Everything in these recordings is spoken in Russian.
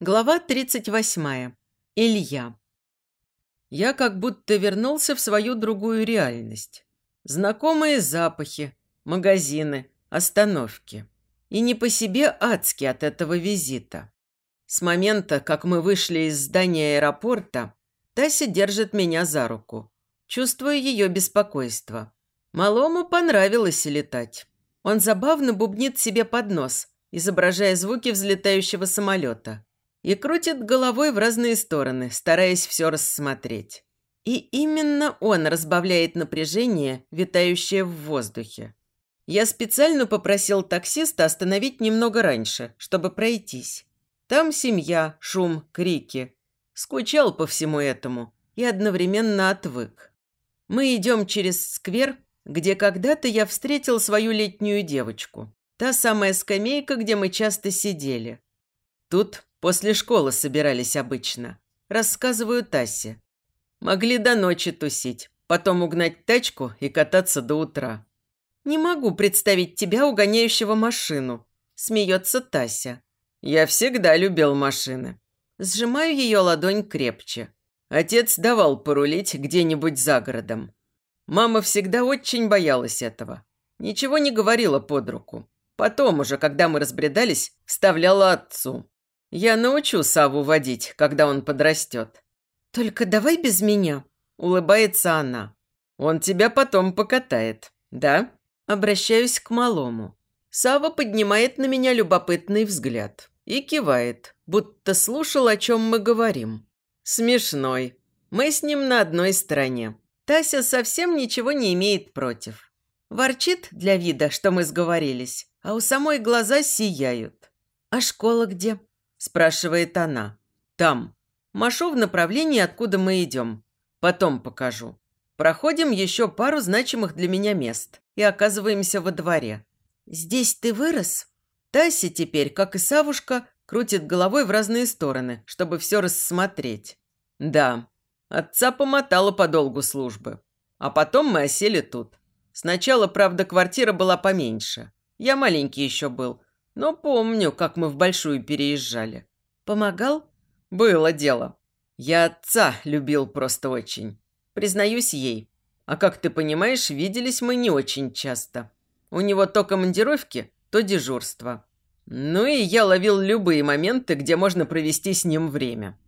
Глава 38. Илья. Я как будто вернулся в свою другую реальность. Знакомые запахи, магазины, остановки. И не по себе адски от этого визита. С момента, как мы вышли из здания аэропорта, Тася держит меня за руку. Чувствую ее беспокойство. Малому понравилось летать. Он забавно бубнит себе под нос, изображая звуки взлетающего самолета – и крутит головой в разные стороны, стараясь все рассмотреть. И именно он разбавляет напряжение, витающее в воздухе. Я специально попросил таксиста остановить немного раньше, чтобы пройтись. Там семья, шум, крики. Скучал по всему этому и одновременно отвык. Мы идем через сквер, где когда-то я встретил свою летнюю девочку. Та самая скамейка, где мы часто сидели. Тут После школы собирались обычно. Рассказываю Тасе. Могли до ночи тусить, потом угнать тачку и кататься до утра. «Не могу представить тебя, угоняющего машину», – смеется Тася. «Я всегда любил машины». Сжимаю ее ладонь крепче. Отец давал порулить где-нибудь за городом. Мама всегда очень боялась этого. Ничего не говорила под руку. Потом уже, когда мы разбредались, вставляла отцу. Я научу Саву водить, когда он подрастет. Только давай без меня, улыбается она. Он тебя потом покатает, да? Обращаюсь к малому. Сава поднимает на меня любопытный взгляд и кивает, будто слушал, о чем мы говорим. Смешной. Мы с ним на одной стороне. Тася совсем ничего не имеет против. Ворчит для вида, что мы сговорились, а у самой глаза сияют. А школа где? Спрашивает она. Там. Машу в направлении, откуда мы идем. Потом покажу. Проходим еще пару значимых для меня мест и оказываемся во дворе. «Здесь ты вырос?» Тася теперь, как и Савушка, крутит головой в разные стороны, чтобы все рассмотреть. «Да, отца помотала по долгу службы. А потом мы осели тут. Сначала, правда, квартира была поменьше. Я маленький еще был, но помню, как мы в Большую переезжали. Помогал? Было дело. Я отца любил просто очень. Признаюсь ей. А как ты понимаешь, виделись мы не очень часто. У него то командировки, то дежурство. Ну и я ловил любые моменты, где можно провести с ним время.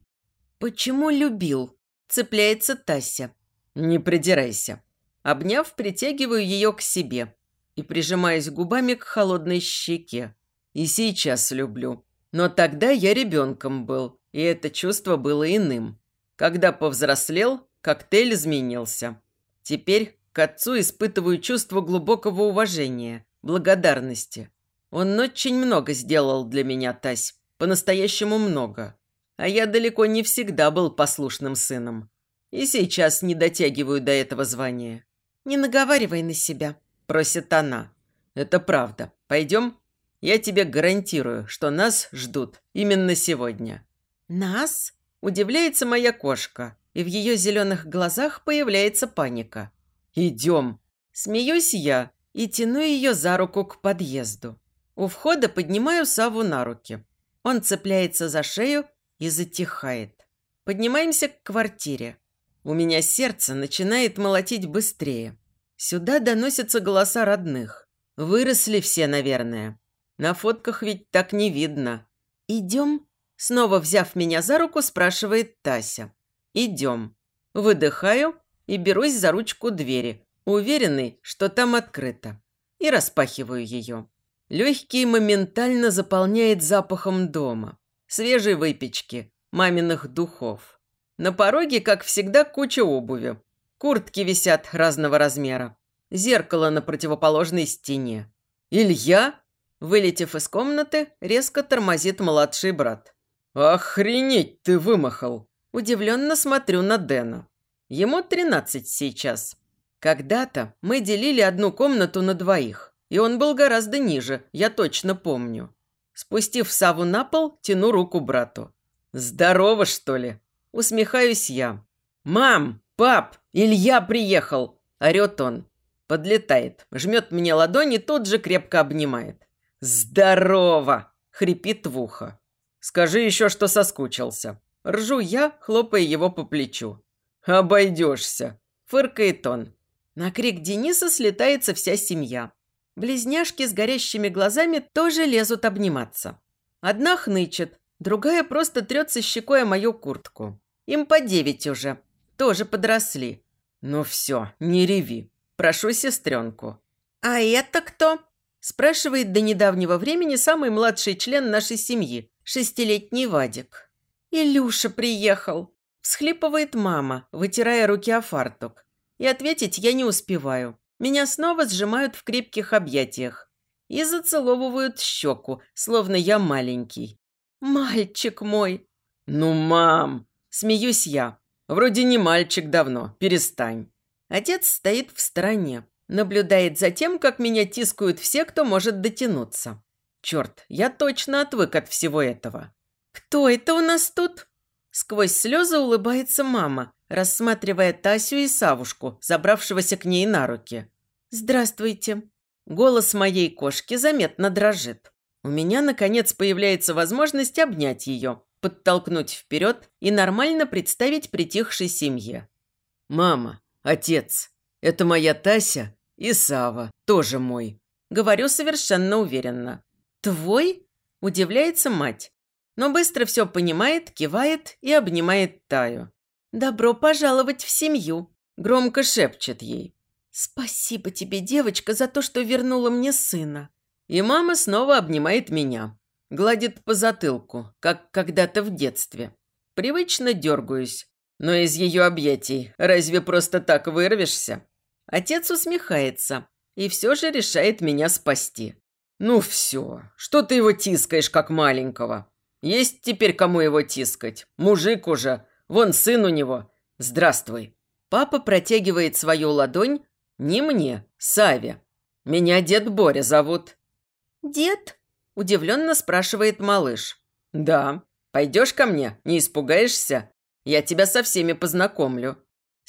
«Почему любил?» – цепляется Тася. «Не придирайся». Обняв, притягиваю ее к себе и прижимаюсь губами к холодной щеке. И сейчас люблю. Но тогда я ребенком был, и это чувство было иным. Когда повзрослел, коктейль изменился. Теперь к отцу испытываю чувство глубокого уважения, благодарности. Он очень много сделал для меня, Тась. По-настоящему много. А я далеко не всегда был послушным сыном. И сейчас не дотягиваю до этого звания. «Не наговаривай на себя», – просит она. «Это правда. Пойдем?» Я тебе гарантирую, что нас ждут именно сегодня». «Нас?» – удивляется моя кошка, и в ее зеленых глазах появляется паника. «Идем». Смеюсь я и тяну ее за руку к подъезду. У входа поднимаю Саву на руки. Он цепляется за шею и затихает. Поднимаемся к квартире. У меня сердце начинает молотить быстрее. Сюда доносятся голоса родных. Выросли все, наверное. На фотках ведь так не видно. «Идем?» Снова взяв меня за руку, спрашивает Тася. «Идем». Выдыхаю и берусь за ручку двери, уверенный, что там открыто. И распахиваю ее. Легкий моментально заполняет запахом дома. Свежей выпечки, маминых духов. На пороге, как всегда, куча обуви. Куртки висят разного размера. Зеркало на противоположной стене. «Илья?» Вылетев из комнаты, резко тормозит младший брат. «Охренеть ты вымахал!» Удивленно смотрю на Дэна. Ему тринадцать сейчас. Когда-то мы делили одну комнату на двоих, и он был гораздо ниже, я точно помню. Спустив Саву на пол, тяну руку брату. «Здорово, что ли?» Усмехаюсь я. «Мам! Пап! Илья приехал!» Орет он. Подлетает, жмет мне ладони, тут же крепко обнимает. «Здорово!» – хрипит в ухо. Скажи еще, что соскучился. Ржу я, хлопая его по плечу. «Обойдешься», – фыркает он. На крик Дениса слетается вся семья. Близняшки с горящими глазами тоже лезут обниматься. Одна хнычет, другая просто трется щекой о мою куртку. Им по девять уже, тоже подросли. Ну все, не реви. Прошу сестренку. «А это кто?» – спрашивает до недавнего времени самый младший член нашей семьи, шестилетний Вадик. «Илюша приехал!» – всхлипывает мама, вытирая руки о фартук. И ответить я не успеваю. Меня снова сжимают в крепких объятиях и зацеловывают щеку, словно я маленький. «Мальчик мой!» «Ну, мам!» – смеюсь я. «Вроде не мальчик давно, перестань». Отец стоит в стороне, наблюдает за тем, как меня тискают все, кто может дотянуться. Черт, я точно отвык от всего этого. «Кто это у нас тут?» Сквозь слезы улыбается мама, рассматривая Тасю и Савушку, забравшегося к ней на руки. «Здравствуйте». Голос моей кошки заметно дрожит. У меня, наконец, появляется возможность обнять ее, подтолкнуть вперед и нормально представить притихшей семье. «Мама, отец, это моя Тася и Сава, тоже мой». Говорю совершенно уверенно. «Твой?» – удивляется мать, но быстро все понимает, кивает и обнимает Таю. «Добро пожаловать в семью», – громко шепчет ей. «Спасибо тебе, девочка, за то, что вернула мне сына». И мама снова обнимает меня. Гладит по затылку, как когда-то в детстве. Привычно дергаюсь, но из ее объятий разве просто так вырвешься? Отец усмехается и все же решает меня спасти. Ну все, что ты его тискаешь, как маленького? Есть теперь кому его тискать. Мужик уже, вон сын у него. Здравствуй. Папа протягивает свою ладонь не мне, Саве. Меня дед Боря зовут. «Дед?» – удивленно спрашивает малыш. «Да. Пойдешь ко мне? Не испугаешься? Я тебя со всеми познакомлю».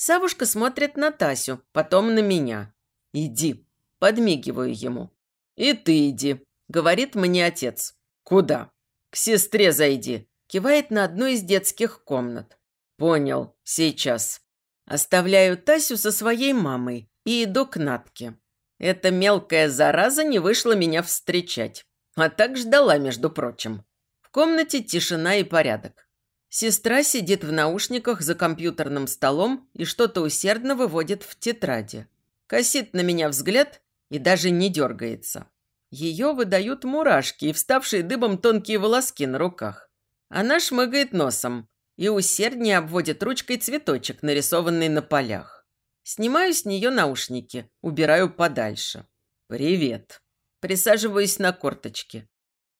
Савушка смотрит на Тасю, потом на меня. «Иди». Подмигиваю ему. «И ты иди», – говорит мне отец. «Куда?» «К сестре зайди», – кивает на одну из детских комнат. «Понял. Сейчас». Оставляю Тасю со своей мамой и иду к Натке. Эта мелкая зараза не вышла меня встречать. А так ждала, между прочим. В комнате тишина и порядок. Сестра сидит в наушниках за компьютерным столом и что-то усердно выводит в тетради. Косит на меня взгляд и даже не дергается. Ее выдают мурашки и вставшие дыбом тонкие волоски на руках. Она шмыгает носом и усерднее обводит ручкой цветочек, нарисованный на полях. Снимаю с нее наушники, убираю подальше. «Привет». Присаживаюсь на корточки.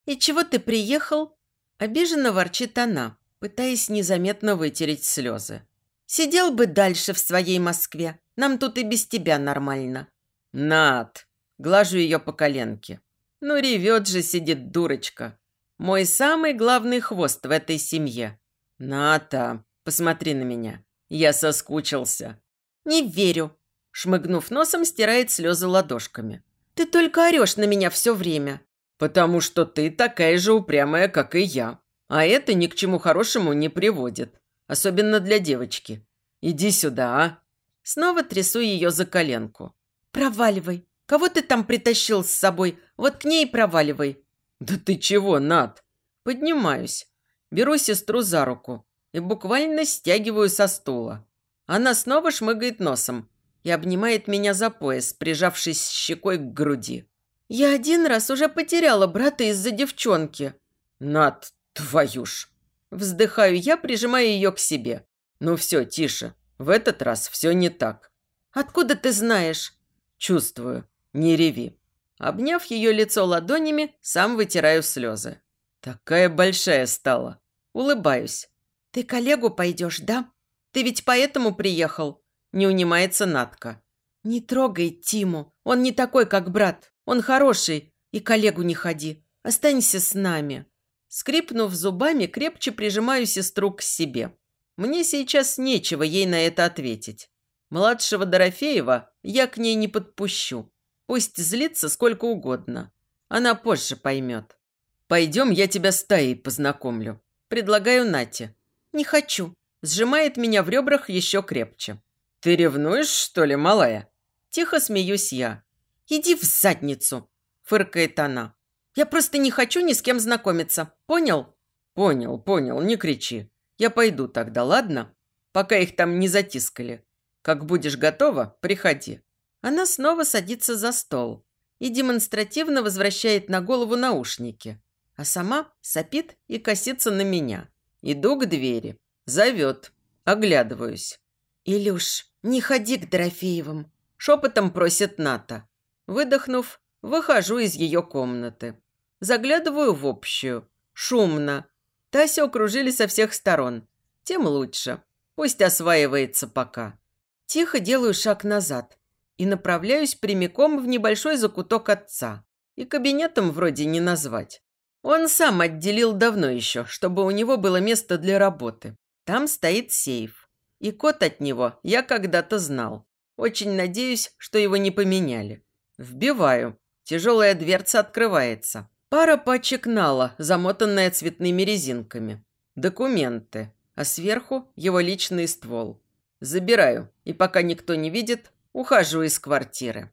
«И чего ты приехал?» Обиженно ворчит она, пытаясь незаметно вытереть слезы. «Сидел бы дальше в своей Москве. Нам тут и без тебя нормально». «Над!» Глажу ее по коленке. «Ну, ревет же, сидит дурочка. Мой самый главный хвост в этой семье. Ната, посмотри на меня. Я соскучился. «Не верю», – шмыгнув носом, стирает слезы ладошками. «Ты только орешь на меня все время». «Потому что ты такая же упрямая, как и я. А это ни к чему хорошему не приводит. Особенно для девочки. Иди сюда, а?» Снова трясу ее за коленку. «Проваливай. Кого ты там притащил с собой? Вот к ней проваливай». «Да ты чего, Над?» Поднимаюсь. Беру сестру за руку и буквально стягиваю со стула. Она снова шмыгает носом и обнимает меня за пояс, прижавшись щекой к груди. «Я один раз уже потеряла брата из-за девчонки». «Над, твою ж!» Вздыхаю я, прижимая ее к себе. «Ну все, тише. В этот раз все не так». «Откуда ты знаешь?» «Чувствую. Не реви». Обняв ее лицо ладонями, сам вытираю слезы. Такая большая стала. Улыбаюсь. «Ты коллегу пойдешь, да?» Ты ведь поэтому приехал?» Не унимается Натка. «Не трогай Тиму. Он не такой, как брат. Он хороший. И коллегу не ходи. Останься с нами». Скрипнув зубами, крепче прижимаю сестру к себе. Мне сейчас нечего ей на это ответить. Младшего Дорофеева я к ней не подпущу. Пусть злится сколько угодно. Она позже поймет. Пойдем, я тебя с Таей познакомлю. Предлагаю Нате. Не хочу. Сжимает меня в ребрах еще крепче. Ты ревнуешь, что ли, малая? Тихо смеюсь я. Иди в задницу, фыркает она. Я просто не хочу ни с кем знакомиться. Понял? Понял, понял, не кричи. Я пойду тогда, ладно? Пока их там не затискали. Как будешь готова, приходи. Она снова садится за стол и демонстративно возвращает на голову наушники а сама сопит и косится на меня. Иду к двери. Зовет. Оглядываюсь. «Илюш, не ходи к Дорофеевым!» Шепотом просит Ната. Выдохнув, выхожу из ее комнаты. Заглядываю в общую. Шумно. Тасю окружили со всех сторон. Тем лучше. Пусть осваивается пока. Тихо делаю шаг назад и направляюсь прямиком в небольшой закуток отца. И кабинетом вроде не назвать. Он сам отделил давно еще, чтобы у него было место для работы. Там стоит сейф. И код от него я когда-то знал. Очень надеюсь, что его не поменяли. Вбиваю. Тяжелая дверца открывается. Пара пачек нала, замотанная цветными резинками. Документы. А сверху его личный ствол. Забираю. И пока никто не видит, ухожу из квартиры.